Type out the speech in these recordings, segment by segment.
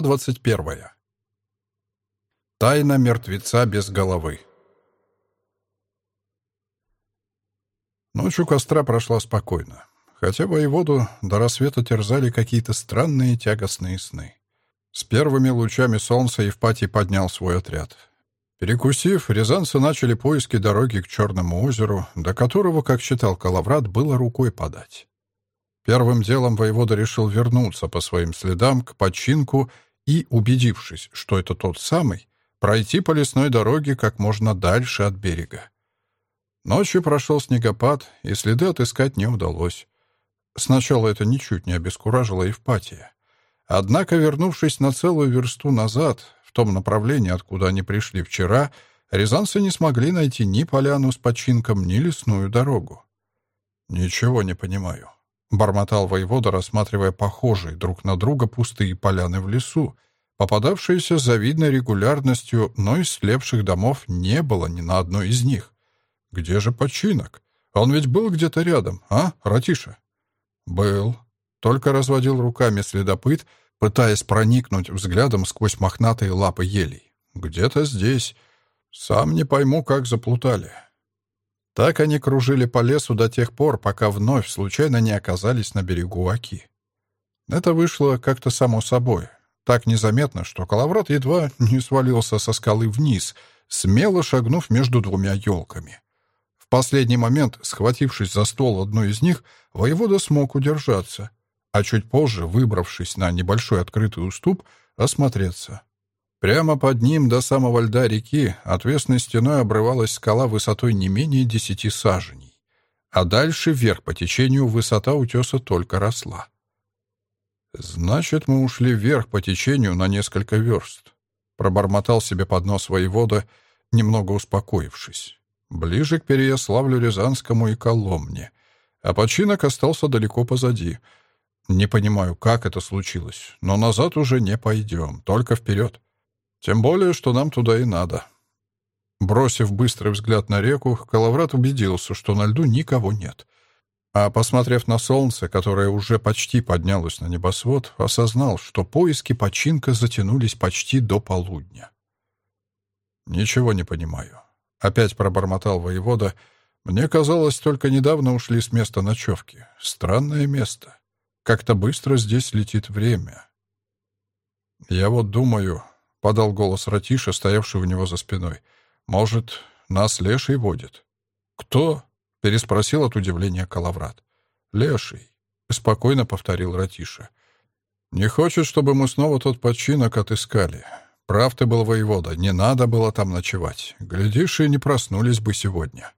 Глава 21. Тайна мертвеца без головы. Ночь у костра прошла спокойно, хотя воеводу до рассвета терзали какие-то странные тягостные сны. С первыми лучами солнца Евпатий поднял свой отряд. Перекусив, рязанцы начали поиски дороги к Черному озеру, до которого, как считал Калаврат, было рукой подать. Первым делом воевода решил вернуться по своим следам к починку и, убедившись, что это тот самый, пройти по лесной дороге как можно дальше от берега. Ночью прошел снегопад, и следы отыскать не удалось. Сначала это ничуть не обескуражило Евпатия. Однако, вернувшись на целую версту назад, в том направлении, откуда они пришли вчера, рязанцы не смогли найти ни поляну с починком, ни лесную дорогу. «Ничего не понимаю», — бормотал воевода, рассматривая похожие друг на друга пустые поляны в лесу, попадавшиеся с завидной регулярностью, но из слепших домов не было ни на одной из них. «Где же починок? Он ведь был где-то рядом, а, Ратиша?» «Был», — только разводил руками следопыт, пытаясь проникнуть взглядом сквозь мохнатые лапы елей. «Где-то здесь. Сам не пойму, как заплутали». Так они кружили по лесу до тех пор, пока вновь случайно не оказались на берегу Аки. Это вышло как-то само собой. Так незаметно, что Калаврат едва не свалился со скалы вниз, смело шагнув между двумя елками. В последний момент, схватившись за ствол одной из них, воевода смог удержаться, а чуть позже, выбравшись на небольшой открытый уступ, осмотреться. Прямо под ним до самого льда реки отвесной стеной обрывалась скала высотой не менее десяти саженей. А дальше вверх по течению высота утеса только росла. «Значит, мы ушли вверх по течению на несколько верст», — пробормотал себе под нос воевода, немного успокоившись. Ближе к Переяславлю-Рязанскому и Коломне, а починок остался далеко позади. Не понимаю, как это случилось, но назад уже не пойдем, только вперед. Тем более, что нам туда и надо. Бросив быстрый взгляд на реку, Калаврат убедился, что на льду никого нет. А посмотрев на солнце, которое уже почти поднялось на небосвод, осознал, что поиски починка затянулись почти до полудня. «Ничего не понимаю», — опять пробормотал воевода. «Мне казалось, только недавно ушли с места ночевки. Странное место. Как-то быстро здесь летит время». «Я вот думаю, — подал голос Ратиша, стоявший у него за спиной. «Может, нас леший водит?» «Кто?» — переспросил от удивления Калаврат. «Леший», — спокойно повторил Ратиша. «Не хочет, чтобы мы снова тот починок отыскали. Прав ты был, воевода, не надо было там ночевать. Глядишь, и не проснулись бы сегодня».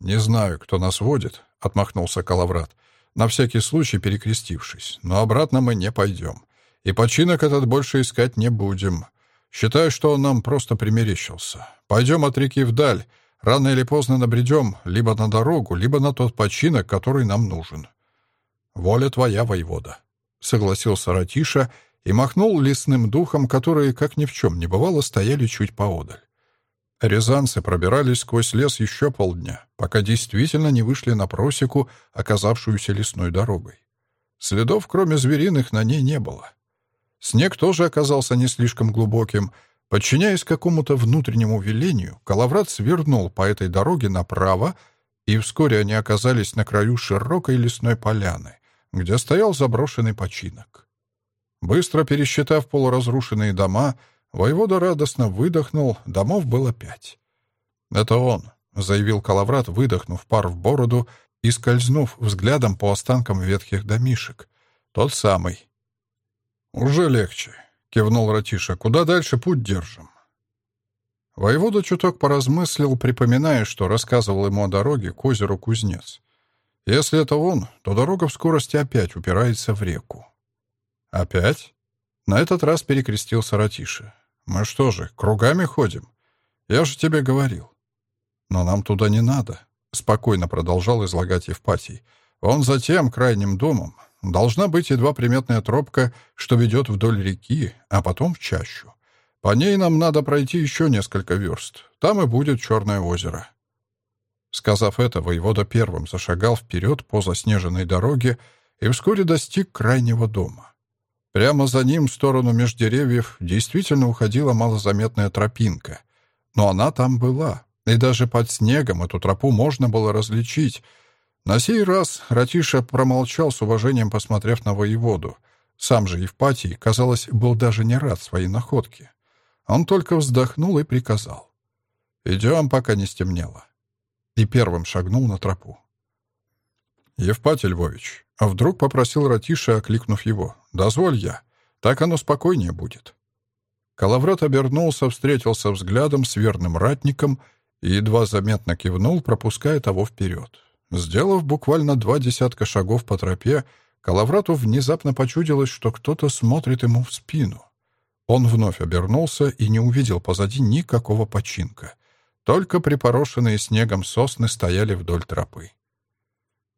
«Не знаю, кто нас водит», — отмахнулся Калаврат, на всякий случай перекрестившись. «Но обратно мы не пойдем. И починок этот больше искать не будем. Считаю, что он нам просто примерещился. Пойдем от реки вдаль. Рано или поздно набредем либо на дорогу, либо на тот починок, который нам нужен. Воля твоя, воевода, — согласился Ратиша и махнул лесным духом, которые, как ни в чем не бывало, стояли чуть поодаль. Рязанцы пробирались сквозь лес еще полдня, пока действительно не вышли на просеку, оказавшуюся лесной дорогой. Следов, кроме звериных, на ней не было. Снег тоже оказался не слишком глубоким. Подчиняясь какому-то внутреннему велению, Калаврат свернул по этой дороге направо, и вскоре они оказались на краю широкой лесной поляны, где стоял заброшенный починок. Быстро пересчитав полуразрушенные дома, воевода радостно выдохнул, домов было пять. «Это он», — заявил Калаврат, выдохнув пар в бороду и скользнув взглядом по останкам ветхих домишек. «Тот самый, «Уже легче», — кивнул Ратиша. «Куда дальше путь держим?» Воевода чуток поразмыслил, припоминая, что рассказывал ему о дороге к озеру Кузнец. Если это он, то дорога в скорости опять упирается в реку. «Опять?» На этот раз перекрестился Ратиша. «Мы что же, кругами ходим? Я же тебе говорил». «Но нам туда не надо», — спокойно продолжал излагать Евпатий. «Он за тем крайним домом, Должна быть едва приметная тропка, что ведет вдоль реки, а потом в чащу. По ней нам надо пройти еще несколько верст. Там и будет Черное озеро». Сказав это, воевода первым зашагал вперед по заснеженной дороге и вскоре достиг крайнего дома. Прямо за ним, в сторону меж деревьев, действительно уходила малозаметная тропинка. Но она там была, и даже под снегом эту тропу можно было различить. На сей раз Ратиша промолчал с уважением, посмотрев на воеводу. Сам же Евпатий, казалось, был даже не рад своей находке. Он только вздохнул и приказал. «Идем, пока не стемнело». И первым шагнул на тропу. «Евпатий Львович, а вдруг попросил Ратиша, окликнув его. «Дозволь я. Так оно спокойнее будет». Калаврат обернулся, встретился взглядом с верным ратником и едва заметно кивнул, пропуская того вперед. Сделав буквально два десятка шагов по тропе, Калаврату внезапно почудилось, что кто-то смотрит ему в спину. Он вновь обернулся и не увидел позади никакого починка. Только припорошенные снегом сосны стояли вдоль тропы.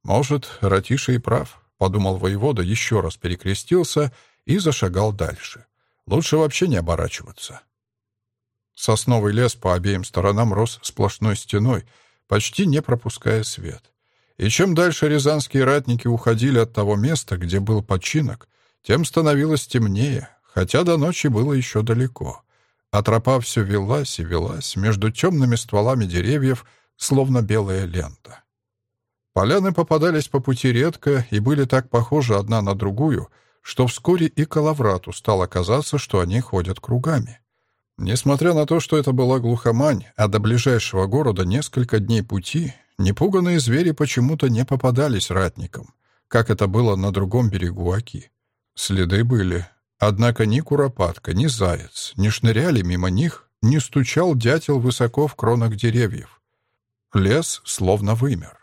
«Может, Ратиша и прав», — подумал воевода, еще раз перекрестился и зашагал дальше. «Лучше вообще не оборачиваться». Сосновый лес по обеим сторонам рос сплошной стеной, почти не пропуская свет. И чем дальше рязанские ратники уходили от того места, где был починок, тем становилось темнее, хотя до ночи было еще далеко. А тропа все велась и велась между темными стволами деревьев, словно белая лента. Поляны попадались по пути редко и были так похожи одна на другую, что вскоре и Калаврату стало казаться, что они ходят кругами. Несмотря на то, что это была глухомань, а до ближайшего города несколько дней пути, непуганные звери почему-то не попадались ратникам, как это было на другом берегу Оки. Следы были, однако ни куропатка, ни заяц не шныряли мимо них, не стучал дятел высоко в кронах деревьев. Лес словно вымер.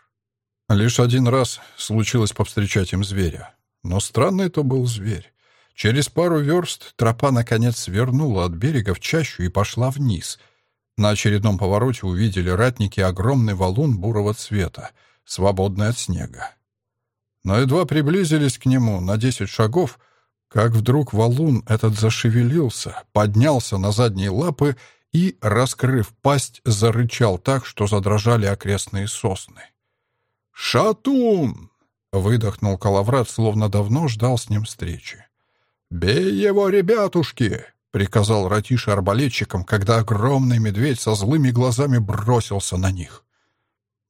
Лишь один раз случилось повстречать им зверя. Но странный это был зверь. Через пару верст тропа, наконец, свернула от берега в чащу и пошла вниз. На очередном повороте увидели ратники огромный валун бурого цвета, свободный от снега. Но едва приблизились к нему на десять шагов, как вдруг валун этот зашевелился, поднялся на задние лапы и, раскрыв пасть, зарычал так, что задрожали окрестные сосны. «Шатун!» — выдохнул Калаврат, словно давно ждал с ним встречи. «Бей его, ребятушки!» — приказал Ратиша арбалетчикам, когда огромный медведь со злыми глазами бросился на них.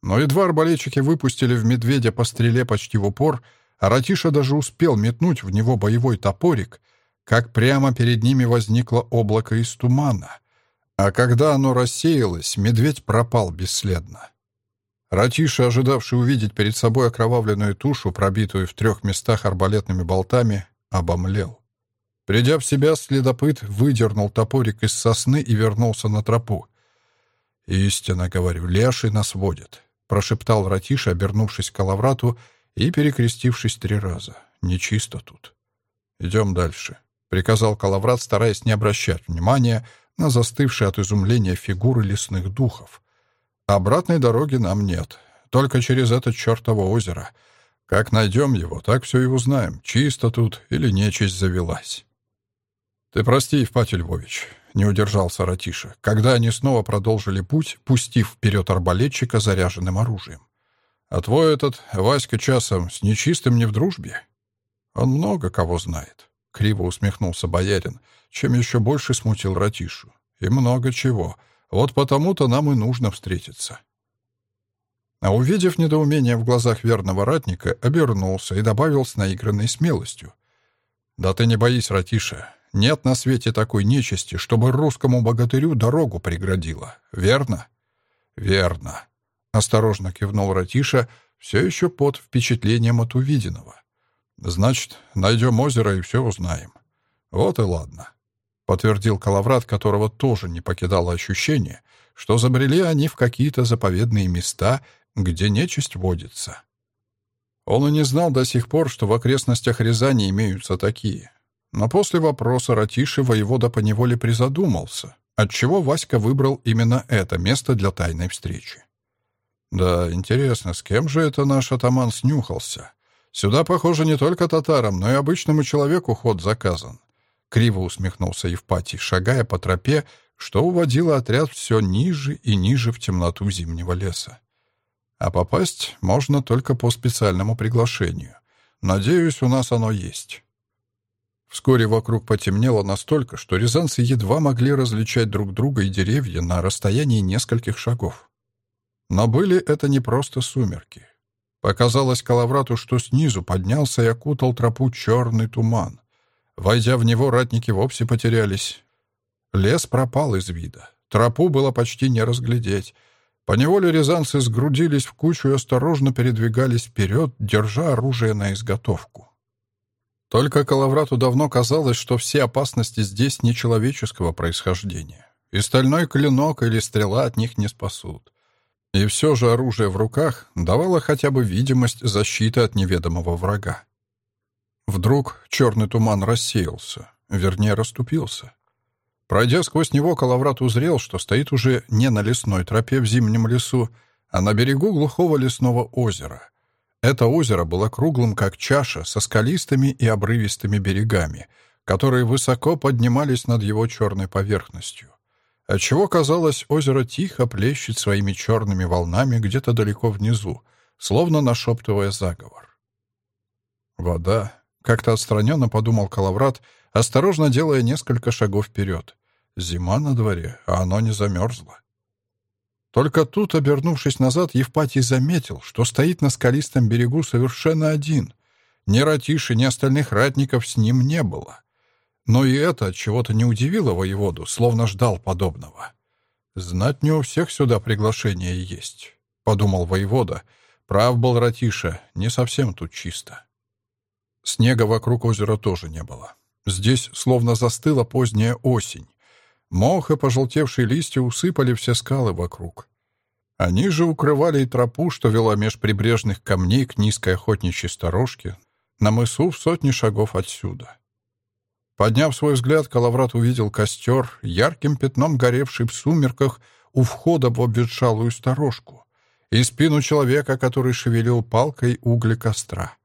Но едва арбалетчики выпустили в медведя по стреле почти в упор, а Ратиша даже успел метнуть в него боевой топорик, как прямо перед ними возникло облако из тумана. А когда оно рассеялось, медведь пропал бесследно. Ратиша, ожидавший увидеть перед собой окровавленную тушу, пробитую в трех местах арбалетными болтами, обомлел. Придя в себя, следопыт выдернул топорик из сосны и вернулся на тропу. «Истинно говорю, леший нас водит», — прошептал Ратиша, обернувшись к Калаврату и перекрестившись три раза. «Нечисто тут». «Идем дальше», — приказал Калаврат, стараясь не обращать внимания на застывшие от изумления фигуры лесных духов — Обратной дороги нам нет. Только через это чертово озеро. Как найдем его, так все и узнаем, чисто тут или нечисть завелась. Ты прости, Евпатий Львович, не удержался Ратиша, когда они снова продолжили путь, пустив вперед арбалетчика заряженным оружием. А твой этот Васька часом с нечистым не в дружбе? Он много кого знает. Криво усмехнулся боярин, чем еще больше смутил Ратишу. И много чего — вот потому-то нам и нужно встретиться». А увидев недоумение в глазах верного ратника, обернулся и добавил с наигранной смелостью. «Да ты не боись, Ратиша. Нет на свете такой нечисти, чтобы русскому богатырю дорогу преградила. Верно?» «Верно», — осторожно кивнул Ратиша, все еще под впечатлением от увиденного. «Значит, найдем озеро и все узнаем. Вот и ладно» подтвердил Калаврат, которого тоже не покидало ощущение, что забрели они в какие-то заповедные места, где нечисть водится. Он и не знал до сих пор, что в окрестностях Рязани имеются такие. Но после вопроса Ратиши воевода поневоле призадумался, отчего Васька выбрал именно это место для тайной встречи. Да, интересно, с кем же это наш атаман снюхался? Сюда, похоже, не только татарам, но и обычному человеку ход заказан. Криво усмехнулся Евпатий, шагая по тропе, что уводило отряд все ниже и ниже в темноту зимнего леса. А попасть можно только по специальному приглашению. Надеюсь, у нас оно есть. Вскоре вокруг потемнело настолько, что рязанцы едва могли различать друг друга и деревья на расстоянии нескольких шагов. Но были это не просто сумерки. Показалось Калаврату, что снизу поднялся и окутал тропу черный туман. Войдя в него, ратники вовсе потерялись. Лес пропал из вида. Тропу было почти не разглядеть. Поневоле рязанцы сгрудились в кучу и осторожно передвигались вперед, держа оружие на изготовку. Только Калаврату давно казалось, что все опасности здесь нечеловеческого происхождения, и стальной клинок или стрела от них не спасут. И все же оружие в руках давало хотя бы видимость защиты от неведомого врага. Вдруг черный туман рассеялся, вернее, расступился. Пройдя сквозь него, Калаврат узрел, что стоит уже не на лесной тропе в зимнем лесу, а на берегу глухого лесного озера — это озеро было круглым, как чаша, со скалистыми и обрывистыми берегами, которые высоко поднимались над его черной поверхностью. Отчего, казалось, озеро тихо плещет своими черными волнами где-то далеко внизу, словно нашептывая заговор. Вода, как-то отстраненно подумал Калаврат, осторожно делая несколько шагов вперед. Зима на дворе, а оно не замерзло. Только тут, обернувшись назад, Евпатий заметил, что стоит на скалистом берегу совершенно один. Ни ратиши, ни остальных ратников с ним не было. Но и это чего-то не удивило воеводу, словно ждал подобного. «Знать не у всех сюда приглашение есть», — подумал воевода. Прав был ратиша, не совсем тут чисто. Снега вокруг озера тоже не было. Здесь словно застыла поздняя осень. Мох и пожелтевшие листья усыпали все скалы вокруг. Они же укрывали и тропу, что вела меж прибрежных камней к низкой охотничьей сторожке, на мысу в сотни шагов отсюда. Подняв свой взгляд, Калаврат увидел костер, ярким пятном горевший в сумерках у входа в обветшалую сторожку, и спину человека, который шевелил палкой угли костра.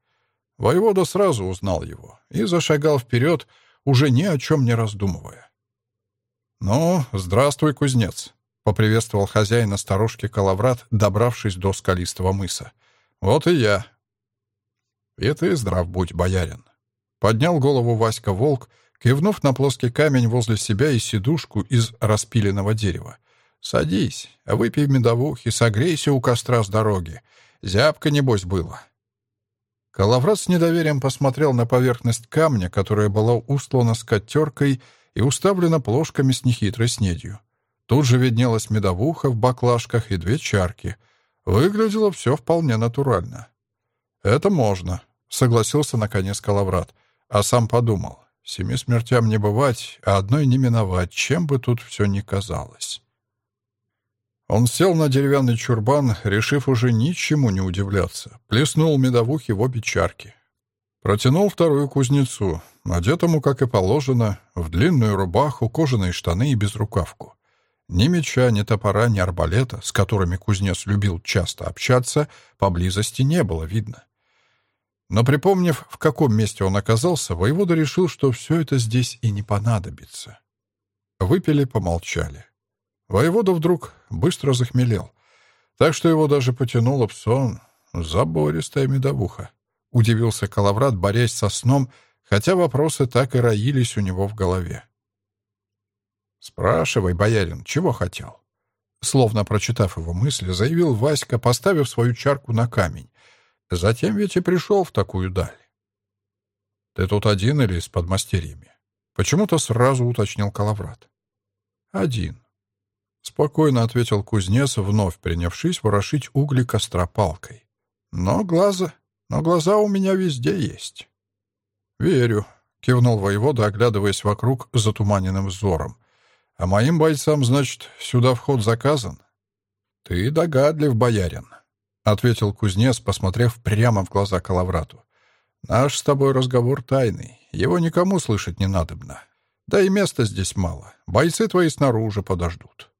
Воевода сразу узнал его и зашагал вперед, уже ни о чем не раздумывая. «Ну, здравствуй, кузнец», — поприветствовал хозяина сторожки Калаврат, добравшись до скалистого мыса. «Вот и я». «И ты здрав будь, боярин». Поднял голову Васька Волк, кивнув на плоский камень возле себя и сидушку из распиленного дерева. «Садись, выпей медовухи, согрейся у костра с дороги. Зябко, небось, было». Калаврат с недоверием посмотрел на поверхность камня, которая была устлана скатеркой и уставлена плошками с нехитрой снедью. Тут же виднелась медовуха в баклажках и две чарки. Выглядело все вполне натурально. «Это можно», — согласился наконец Калаврат, а сам подумал. «Семи смертям не бывать, а одной не миновать, чем бы тут все ни казалось». Он сел на деревянный чурбан, решив уже ничему не удивляться. Плеснул медовухи в обе чарки. Протянул вторую кузнецу, одетому, как и положено, в длинную рубаху, кожаные штаны и безрукавку. Ни меча, ни топора, ни арбалета, с которыми кузнец любил часто общаться, поблизости не было видно. Но припомнив, в каком месте он оказался, воевода решил, что все это здесь и не понадобится. Выпили, помолчали. Воевода вдруг быстро захмелел, так что его даже потянуло в сон забористая медовуха. Удивился Калаврат, борясь со сном, хотя вопросы так и роились у него в голове. «Спрашивай, боярин, чего хотел?» Словно прочитав его мысли, заявил Васька, поставив свою чарку на камень. «Затем ведь и пришел в такую даль». «Ты тут один или с подмастерьями?» Почему-то сразу уточнил Калаврат. «Один», — спокойно ответил кузнец, вновь принявшись ворошить угли костра палкой. «Но глаза но глаза у меня везде есть». «Верю», — кивнул воевода, оглядываясь вокруг затуманенным взором. «А моим бойцам, значит, сюда вход заказан?» «Ты догадлив, боярин», — ответил кузнец, посмотрев прямо в глаза Калаврату. «Наш с тобой разговор тайный, его никому слышать не надобно. Да и места здесь мало, бойцы твои снаружи подождут».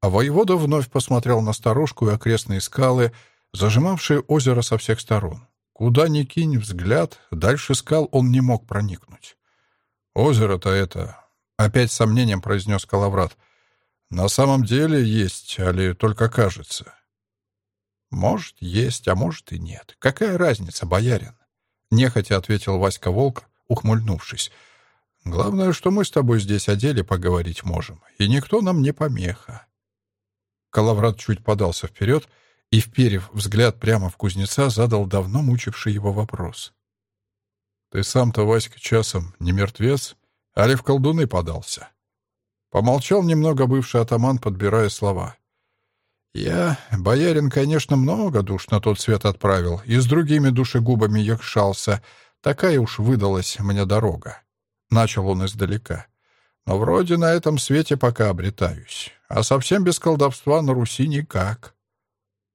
А воевода вновь посмотрел на сторожку и окрестные скалы, зажимавшие озеро со всех сторон. Куда ни кинь взгляд, дальше скал он не мог проникнуть. «Озеро-то это...» — опять с сомнением произнес Калаврат. «На самом деле есть, али только кажется?» «Может, есть, а может и нет. Какая разница, боярин?» Нехотя ответил Васька Волк, ухмыльнувшись. «Главное, что мы с тобой здесь о деле поговорить можем, и никто нам не помеха». Калаврат чуть подался вперед и, вперев взгляд прямо в кузнеца, задал давно мучивший его вопрос. «Ты сам-то, Васька, часом не мертвец, али в колдуны подался?» Помолчал немного бывший атаман, подбирая слова. «Я, боярин, конечно, много душ на тот свет отправил, и с другими душегубами якшался. Такая уж выдалась мне дорога». Начал он издалека. «Но вроде на этом свете пока обретаюсь, а совсем без колдовства на Руси никак».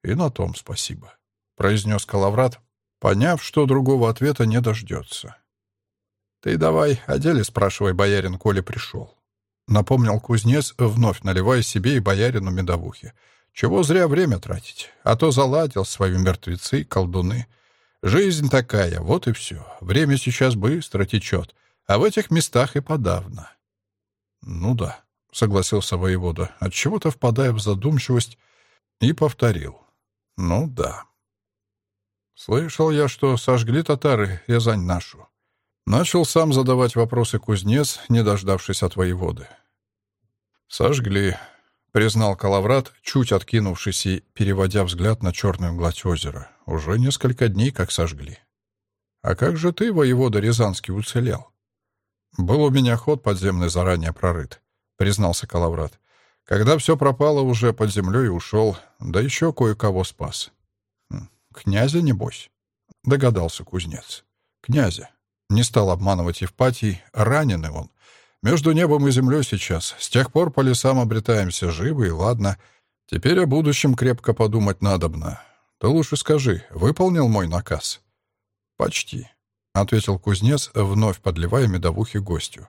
«И на том спасибо», — произнес Калаврат, поняв, что другого ответа не дождется. «Ты давай о деле спрашивай, боярин, коли пришел», — напомнил кузнец, вновь наливая себе и боярину медовухи. Чего зря время тратить? А то заладил свои мертвецы, колдуны. Жизнь такая, вот и все. Время сейчас быстро течет, а в этих местах и подавно. Ну да, согласился воевода, отчего-то впадая в задумчивость, и повторил. Ну да. Слышал я, что сожгли татары Рязань нашу. Начал сам задавать вопросы кузнец, не дождавшись от воеводы. «Сожгли», признал Калаврат, чуть откинувшись и переводя взгляд на черную гладь озера. Уже несколько дней как сожгли. «А как же ты, воевода Рязанский, уцелел?» «Был у меня ход подземный заранее прорыт», — признался Калаврат. «Когда все пропало, уже под землей ушел, да еще кое-кого спас». «Хм, «Князя, небось?» — догадался кузнец. «Князя». Не стал обманывать Евпатий, раненый он, между небом и землей сейчас. С тех пор по лесам обретаемся живы, и ладно. Теперь о будущем крепко подумать надобно. Ты лучше скажи, выполнил мой наказ?» «Почти», — ответил кузнец, вновь подливая медовухи гостю.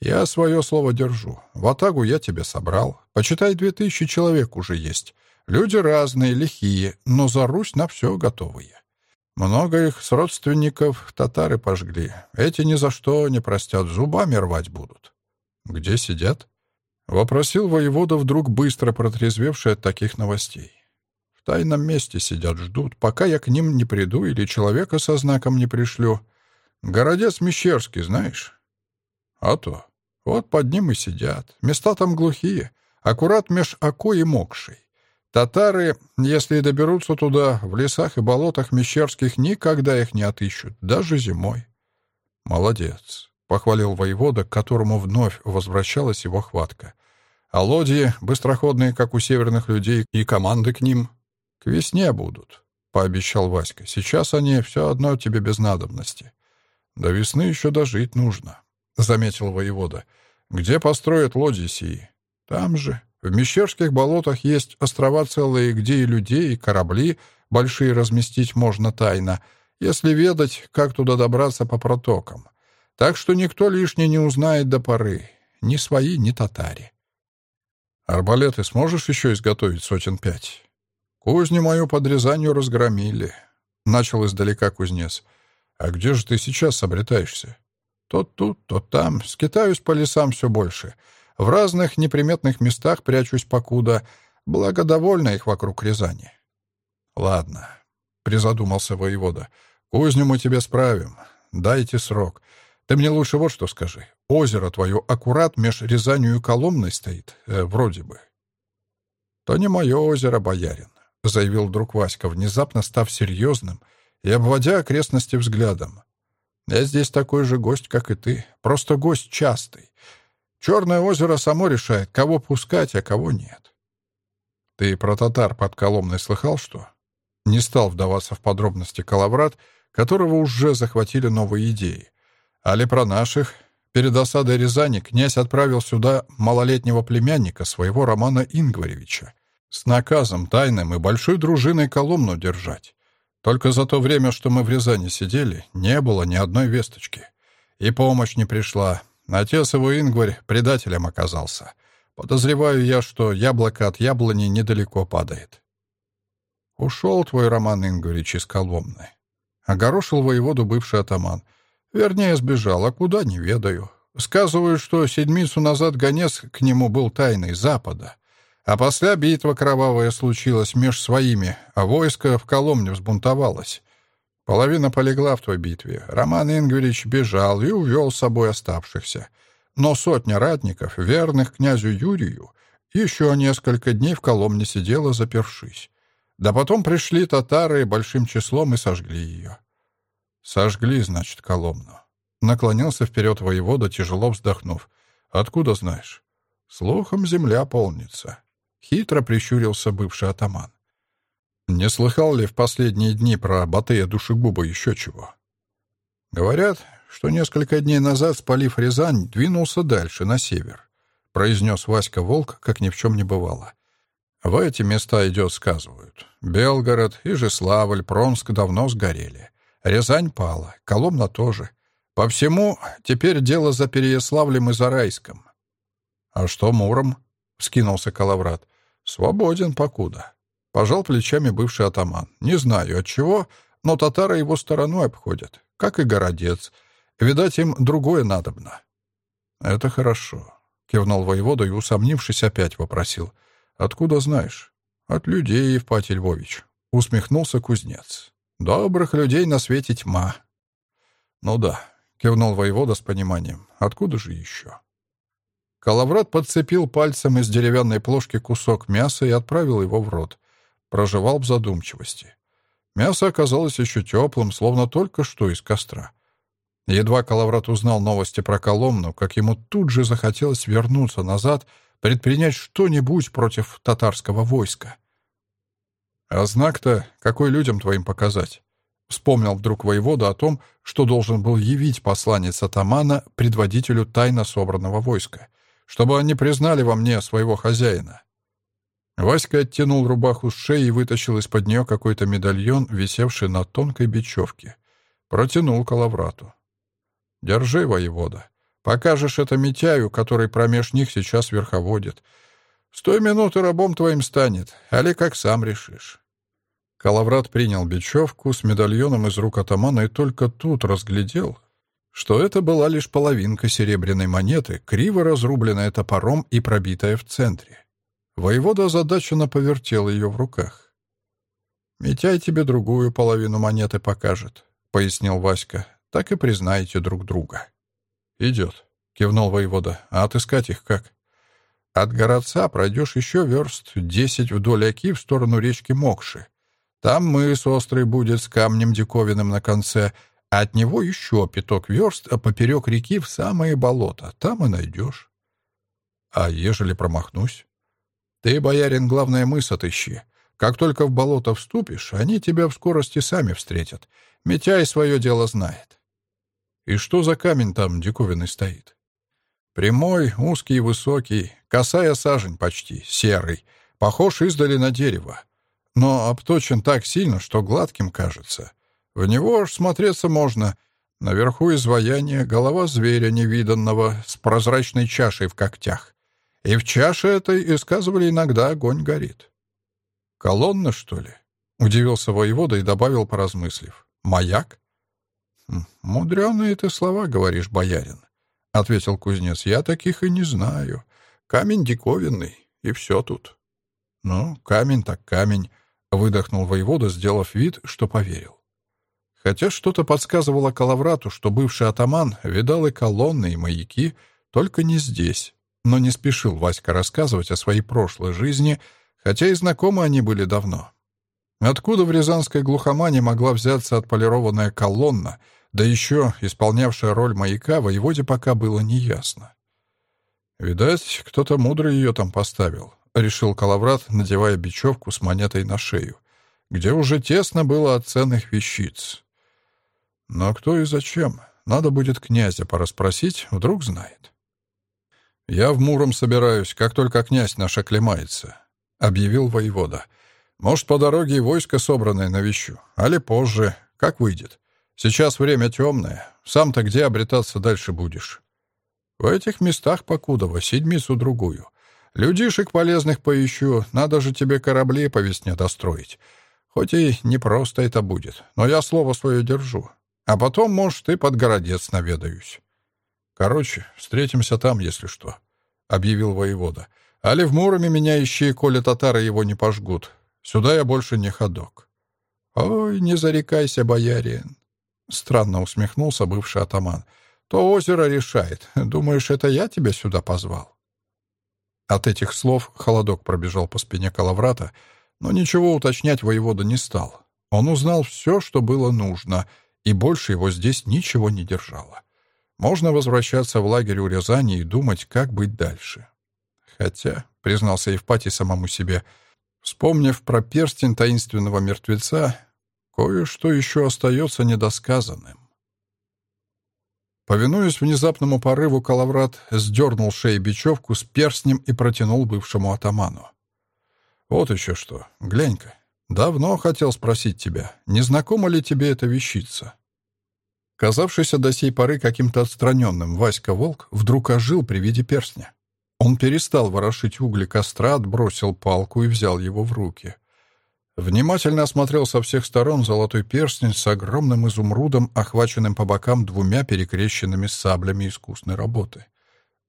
«Я свое слово держу. В Атагу я тебе собрал. Почитай, две тысячи человек уже есть. Люди разные, лихие, но за Русь на все готовые. Много их с родственников татары пожгли. Эти ни за что не простят, зубами рвать будут. Где сидят? Вопросил воевода, вдруг быстро протрезвевший от таких новостей. В тайном месте сидят, ждут, пока я к ним не приду или человека со знаком не пришлю. Городец Мещерский, знаешь? А то. Вот под ним и сидят. Места там глухие, аккурат меж Око и Мокшей. Татары, если и доберутся туда, в лесах и болотах Мещерских никогда их не отыщут, даже зимой. Молодец, — похвалил воевода, к которому вновь возвращалась его хватка. А лодьи, быстроходные, как у северных людей, и команды к ним, к весне будут, — пообещал Васька. Сейчас они все одно тебе без надобности. До весны еще дожить нужно, — заметил воевода. Где построят лодьи сии? Там же, в Мещерских болотах есть острова целые, где и людей, и корабли большие разместить можно тайно, если ведать, как туда добраться по протокам. Так что никто лишний не узнает до поры, ни свои, ни татари. Арбалеты сможешь еще изготовить сотен пять? Кузню мою под Рязанью разгромили. Начал издалека кузнец. А где же ты сейчас обретаешься? То тут, то там. Скитаюсь по лесам все больше — в разных неприметных местах прячусь покуда, благо довольно их вокруг Рязани. Ладно, призадумался воевода. Кузню мы тебе справим. Дайте срок. Ты мне лучше вот что скажи. Озеро твое аккурат меж Рязанью и Коломной стоит, э, вроде бы. То не мое озеро, боярин, заявил вдруг Васька, внезапно став серьезным и обводя окрестности взглядом. Я здесь такой же гость, как и ты, просто гость частый. Черное озеро само решает, кого пускать, а кого нет. Ты про татар под Коломной слыхал, что? Не стал вдаваться в подробности Калаврат, которого уже захватили новые идеи. Али про наших. Перед осадой Рязани князь отправил сюда малолетнего племянника своего Романа Ингваревича с наказом тайным и большой дружиной Коломну держать. Только за то время, что мы в Рязани сидели, не было ни одной весточки. И помощь не пришла, Отец его Ингварь предателем оказался. Подозреваю я, что яблоко от яблони недалеко падает. Ушел твой Роман Ингварич из Коломны. Огорошил воеводу бывший атаман. Вернее, сбежал, а куда, не ведаю. Сказывают, что седмицу назад гонец к нему был тайный запада. А после битва кровавая случилась меж своими, а войско в Коломне взбунтовалось. Половина полегла в той битве. Роман Ингварич бежал и увел с собой оставшихся. Но сотня ратников, верных князю Юрию, еще несколько дней в Коломне сидела, запершись. Да потом пришли татары большим числом и сожгли ее. Сожгли, значит, Коломну. Наклонился вперед воевода, тяжело вздохнув. Откуда знаешь? Слухом земля полнится. Хитро прищурился бывший атаман. Не слыхал ли в последние дни про Батыя Душегуба еще чего? Говорят, что несколько дней назад, спалив Рязань, двинулся дальше, на север. Произнес Васька Волк, как ни в чем не бывало. В эти места идет, сказывают. Белгород, Ижеславль, Пронск давно сгорели. Рязань пала, Коломна тоже. По всему теперь дело за Переяславлем и Зарайском. «А что Муром?» — вскинулся Калаврат. «Свободен покуда». Пожал плечами бывший атаман. «Не знаю от чего, но татары его стороной обходят, как и городец. Видать, им другое надобно». «Это хорошо», — кивнул воевода и, усомнившись, опять вопросил. «Откуда знаешь?» «От людей, Евпатий Львович», — усмехнулся кузнец. «Добрых людей на свете тьма». «Ну да», — кивнул воевода с пониманием. «Откуда же еще?» Калаврат подцепил пальцем из деревянной плошки кусок мяса и отправил его в рот. Прожевал в задумчивости. Мясо оказалось еще теплым, словно только что из костра. Едва Калаврат узнал новости про Коломну, как ему тут же захотелось вернуться назад — предпринять что-нибудь против татарского войска. «А знак-то какой людям твоим показать?» Вспомнил вдруг воевода о том, что должен был явить посланец атамана предводителю тайно собранного войска, чтобы они признали во мне своего хозяина. Васька оттянул рубаху с шеи и вытащил из-под нее какой-то медальон, висевший на тонкой бечевке. Протянул калаврату. «Держи, воевода. Покажешь это Митяю, который промеж них сейчас верховодит. С той минуты рабом твоим станет, али как сам решишь». Калаврат принял бечевку с медальоном из рук атамана и только тут разглядел, что это была лишь половинка серебряной монеты, криво разрубленная топором и пробитая в центре. Воевода озадаченно повертел ее в руках. «Митяй тебе другую половину монеты покажет», — пояснил Васька. «Так и признаете друг друга». «Идет», — кивнул воевода. «А отыскать их как?» «От городца пройдешь еще верст десять вдоль оки в сторону речки Мокши. Там мыс острый будет с камнем диковинным на конце, а от него еще пяток верст, а поперек реки в самое болото. Там и найдешь». «А ежели промахнусь?» «Ты, боярин, главное, мыс отыщи. Как только в болото вступишь, они тебя в скорости сами встретят. Митяй свое дело знает». И что за камень там диковинный стоит? Прямой, узкий высокий, косая сажень почти, серый, похож издали на дерево. Но обточен так сильно, что гладким кажется. В него аж смотреться можно. Наверху изваяние голова зверя невиданного с прозрачной чашей в когтях. И в чаше этой, и сказывали, иногда огонь горит. «Колонна, что ли?» — удивился воевода и добавил, поразмыслив. «Маяк?» «Мудреные ты слова говоришь, боярин», — ответил кузнец. «Я таких и не знаю. Камень диковинный, и все тут». «Ну, камень так камень», — выдохнул воевода, сделав вид, что поверил. Хотя что-то подсказывало Калаврату, что бывший атаман видал и колонны, и маяки, только не здесь. Но не спешил Васька рассказывать о своей прошлой жизни, хотя и знакомы они были давно. Откуда в рязанской глухомане могла взяться отполированная колонна — да еще исполнявшая роль маяка воеводе пока было неясно. «Видать, кто-то мудрый ее там поставил», — решил Калаврат, надевая бечевку с монетой на шею, где уже тесно было от ценных вещиц. «Но кто и зачем? Надо будет князя пораспросить, вдруг знает». «Я в Муром собираюсь, как только князь наш оклемается», — объявил воевода. «Может, по дороге и войско собранное навещу, али позже, как выйдет. Сейчас время темное. Сам-то где обретаться дальше будешь? В этих местах покудово, седмицу-другую. Людишек полезных поищу, надо же тебе корабли по весне достроить. Хоть и не просто это будет, но я слово свое держу. А потом, может, и под городец наведаюсь. Короче, встретимся там, если что, — объявил воевода. Али в Муроме меня ищи, коли татары его не пожгут. Сюда я больше не ходок. «Ой, не зарекайся, боярин!» Странно усмехнулся бывший атаман. «То озеро решает. Думаешь, это я тебя сюда позвал?» От этих слов холодок пробежал по спине Калаврата, но ничего уточнять воевода не стал. Он узнал все, что было нужно, и больше его здесь ничего не держало. Можно возвращаться в лагерь у Рязани и думать, как быть дальше. Хотя, признался Евпатий самому себе, вспомнив про перстень таинственного мертвеца, кое-что еще остается недосказанным. Повинуясь внезапному порыву, Калаврат сдернул шеи бечевку с перстнем и протянул бывшему атаману. «Вот еще что. Глянь-ка. Давно хотел спросить тебя, не знакома ли тебе эта вещица?» Казавшийся до сей поры каким-то отстраненным, Васька Волк вдруг ожил при виде перстня. Он перестал ворошить угли костра, отбросил палку и взял его в руки. Внимательно осмотрел со всех сторон золотой перстень с огромным изумрудом, охваченным по бокам двумя перекрещенными саблями искусной работы.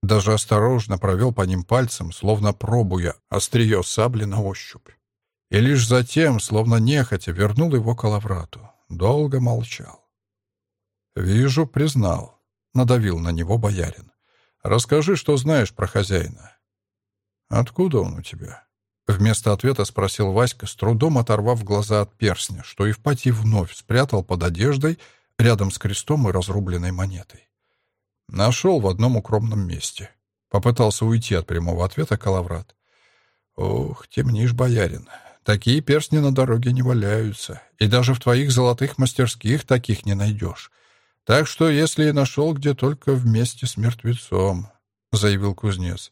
Даже осторожно провел по ним пальцем, словно пробуя острие сабли на ощупь. И лишь затем, словно нехотя, вернул его к Алаврату. Долго молчал. «Вижу, признал», — надавил на него боярин. «Расскажи, что знаешь про хозяина». «Откуда он у тебя?» Вместо ответа спросил Васька, с трудом оторвав глаза от перстня, что Евпатий вновь спрятал под одеждой рядом с крестом и разрубленной монетой. Нашел в одном укромном месте. Попытался уйти от прямого ответа Калаврат. «Ох, темнишь, боярин. Такие перстни на дороге не валяются, и даже в твоих золотых мастерских таких не найдешь. Так что, если и нашел где только вместе с мертвецом», — заявил кузнец,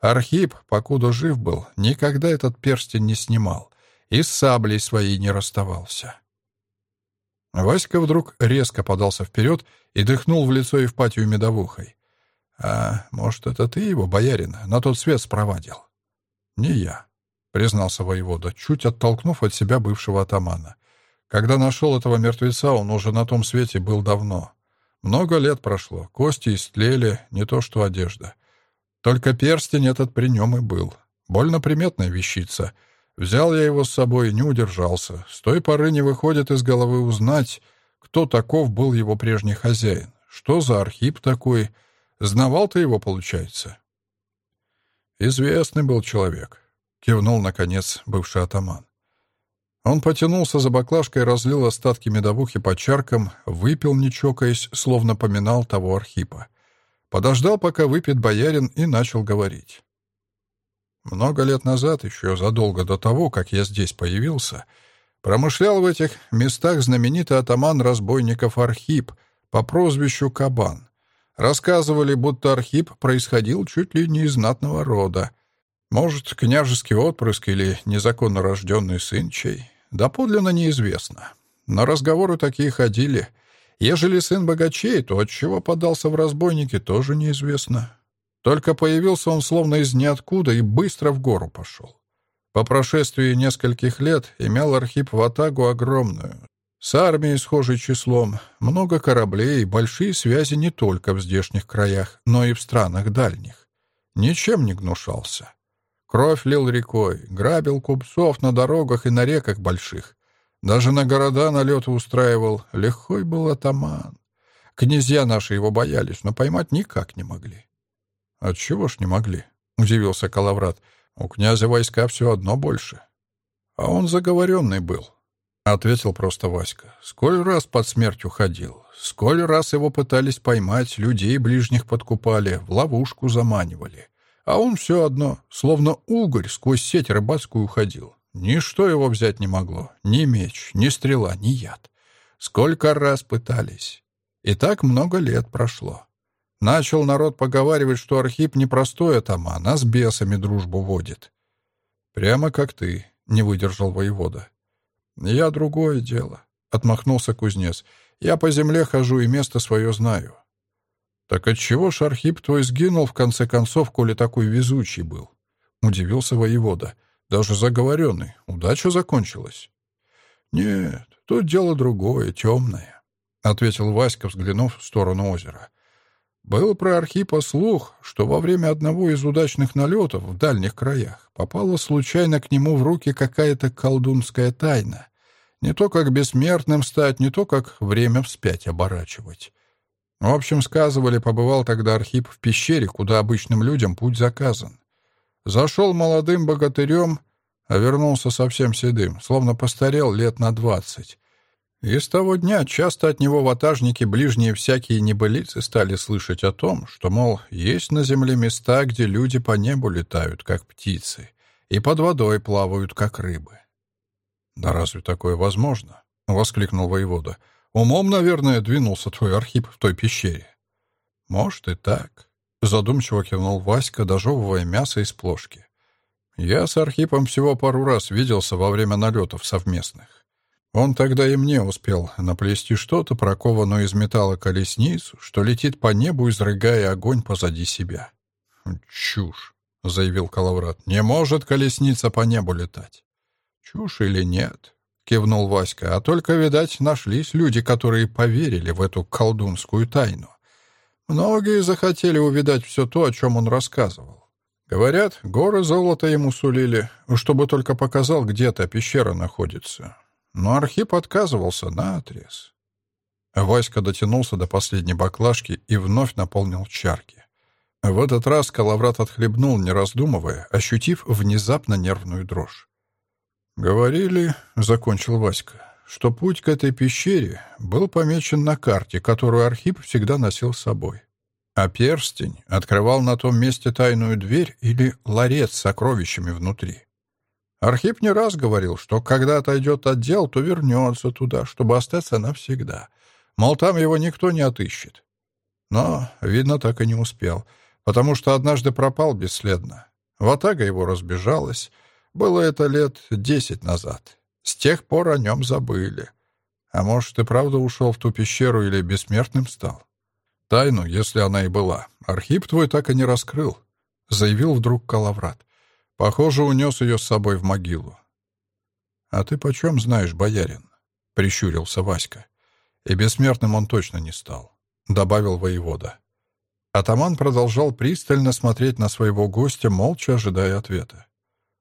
Архип, покуда жив был, никогда этот перстень не снимал и с саблей своей не расставался. Васька вдруг резко подался вперед и дыхнул в лицо Евпатию медовухой. «А может, это ты его, боярин, на тот свет спровадил?» «Не я», — признался воевода, чуть оттолкнув от себя бывшего атамана. «Когда нашел этого мертвеца, он уже на том свете был давно. Много лет прошло, кости истлели, не то что одежда. Только перстень этот при нем и был. Больно приметная вещица. Взял я его с собой и не удержался. С той поры не выходит из головы узнать, кто таков был его прежний хозяин. Что за архип такой? Знавал ты его, получается? Известный был человек. Кивнул, наконец, бывший атаман. Он потянулся за баклажкой, разлил остатки медовухи по чаркам, выпил, не чокаясь, словно поминал того архипа. Подождал, пока выпьет боярин, и начал говорить. Много лет назад, еще задолго до того, как я здесь появился, промышлял в этих местах знаменитый атаман разбойников Архип по прозвищу Кабан. Рассказывали, будто Архип происходил чуть ли не из знатного рода. Может, княжеский отпрыск или незаконно рожденный сын чей? Доподлинно неизвестно. Но разговоры такие ходили — Ежели сын богачей, то от чего подался в разбойники, тоже неизвестно. Только появился он словно из ниоткуда и быстро в гору пошел. По прошествии нескольких лет имел Архип в Атагу огромную, с армией схожей числом, много кораблей и большие связи не только в здешних краях, но и в странах дальних. Ничем не гнушался. Кровь лил рекой, грабил купцов на дорогах и на реках больших, даже на города налеты устраивал. Легкой был атаман. Князья наши его боялись, но поймать никак не могли. — Отчего ж не могли? — удивился Калаврат. — У князя войска все одно больше. — А он заговоренный был, — ответил просто Васька. — Сколь раз под смертью ходил, сколь раз его пытались поймать, людей ближних подкупали, в ловушку заманивали. А он все одно, словно угорь, сквозь сеть рыбацкую уходил. Ничто его взять не могло. Ни меч, ни стрела, ни яд. Сколько раз пытались. И так много лет прошло. Начал народ поговаривать, что Архип не простой атаман, а с бесами дружбу водит. «Прямо как ты», — не выдержал воевода. «Я другое дело», — отмахнулся кузнец. «Я по земле хожу и место свое знаю». «Так отчего ж Архип твой сгинул, в конце концов, коли такой везучий был?» — удивился воевода. Даже заговоренный. Удача закончилась. «Нет, тут дело другое, темное», — ответил Васька, взглянув в сторону озера. «Был про Архипа слух, что во время одного из удачных налетов в дальних краях попала случайно к нему в руки какая-то колдунская тайна. Не то как бессмертным стать, не то как время вспять оборачивать. В общем, сказывали, побывал тогда Архип в пещере, куда обычным людям путь заказан. Зашел молодым богатырем, а вернулся совсем седым, словно постарел лет на двадцать. И с того дня часто от него ватажники ближние всякие небылицы стали слышать о том, что, мол, есть на земле места, где люди по небу летают, как птицы, и под водой плавают, как рыбы. «Да разве такое возможно?» — воскликнул воевода. «Умом, наверное, двинулся твой Архип в той пещере». «Может, и так», — задумчиво кивнул Васька, дожевывая мясо из плошки. «Я с Архипом всего пару раз виделся во время налетов совместных. Он тогда и мне успел наплести что-то, прокованную из металла колесницу, что летит по небу, изрыгая огонь позади себя. «Чушь», — заявил Калаврат. «Не может колесница по небу летать». «Чушь или нет?» — кивнул Васька. «А только, видать, нашлись люди, которые поверили в эту колдунскую тайну. Многие захотели увидать все то, о чем он рассказывал. Говорят, горы золота ему сулили, чтобы только показал, где та пещера находится. Но Архип отказывался наотрез. Васька дотянулся до последней баклажки и вновь наполнил чарки. В этот раз Калаврат отхлебнул, не раздумывая, ощутив внезапно нервную дрожь. «Говорили, — закончил Васька, — что путь к этой пещере был помечен на карте, которую Архип всегда носил с собой. А перстень открывал на том месте тайную дверь или ларец с сокровищами внутри. Архип не раз говорил, что когда отойдет от дел, то вернется туда, чтобы остаться навсегда. Мол, там его никто не отыщет. Но, видно, так и не успел, потому что однажды пропал бесследно. Ватага его разбежалась. Было это лет десять назад. С тех пор о нем забыли. А может, и правда ушел в ту пещеру или бессмертным стал? Тайну, если она и была, Архип твой так и не раскрыл, — заявил вдруг Калаврат. Похоже, унес ее с собой в могилу. «А ты почем знаешь, боярин?» — прищурился Васька. «И бессмертным он точно не стал», — добавил воевода. Атаман продолжал пристально смотреть на своего гостя, молча ожидая ответа.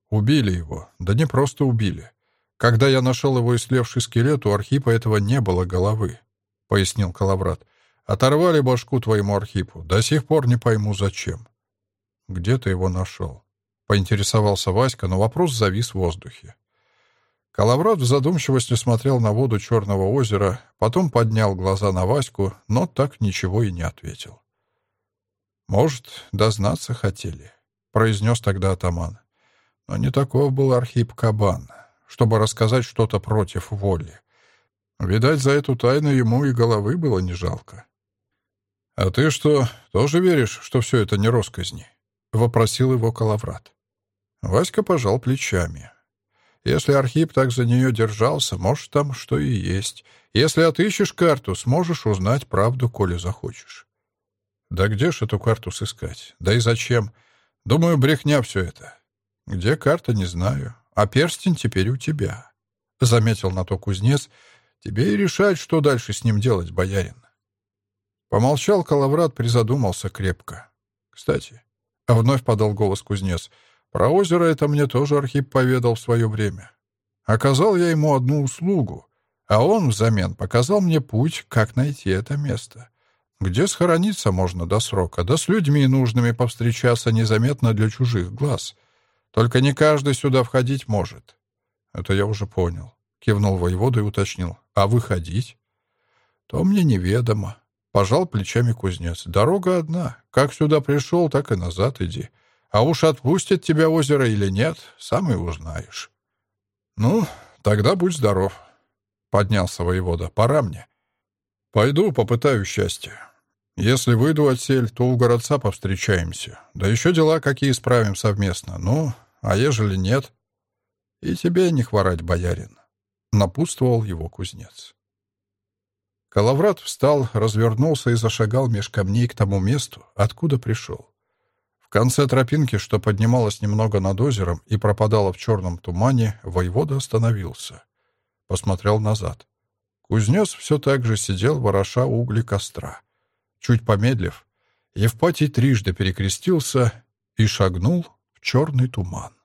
«Убили его. Да не просто убили. Когда я нашел его истлевший скелет, у Архипа этого не было головы», — пояснил Калаврат. «Оторвали башку твоему Архипу. До сих пор не пойму, зачем». «Где ты его нашел?» Поинтересовался Васька, но вопрос завис в воздухе. Калаврат в задумчивости смотрел на воду Черного озера, потом поднял глаза на Ваську, но так ничего и не ответил. «Может, дознаться хотели», — произнес тогда атаман. Но не таков был Архип Кабан, чтобы рассказать что-то против воли. Видать, за эту тайну ему и головы было не жалко. «А ты что, тоже веришь, что все это не росказни?» — вопросил его Калаврат. Васька пожал плечами. Если Архип так за нее держался, может, там что и есть. Если отыщешь карту, сможешь узнать правду, коли захочешь. Да где ж эту карту сыскать? Да и зачем? Думаю, брехня все это. Где карта, не знаю. А перстень теперь у тебя. Заметил на то кузнец. Тебе и решать, что дальше с ним делать, боярин. Помолчал Калаврат, призадумался крепко. Кстати, вновь подал голос кузнец — про озеро это мне тоже Архип поведал в свое время. Оказал я ему одну услугу, а он взамен показал мне путь, как найти это место. Где схорониться можно до срока, да с людьми нужными повстречаться незаметно для чужих глаз. Только не каждый сюда входить может. Это я уже понял. Кивнул воевода и уточнил. А выходить? То мне неведомо. Пожал плечами кузнец. Дорога одна. Как сюда пришел, так и назад иди. А уж отпустит тебя озеро или нет, сам и узнаешь. Ну, тогда будь здоров. Поднялся воевода. Пора мне. Пойду попытаю счастья. Если выйду от сель, то у городца повстречаемся. Да еще дела какие справим совместно. Ну, а ежели нет? И тебе не хворать, боярин. Напутствовал его кузнец. Калаврат встал, развернулся и зашагал меж камней к тому месту, откуда пришел. В конце тропинки, что поднималась немного над озером и пропадала в черном тумане, воевода остановился. Посмотрел назад. Кузнец все так же сидел, вороша угли костра. Чуть помедлив, Евпатий трижды перекрестился и шагнул в черный туман.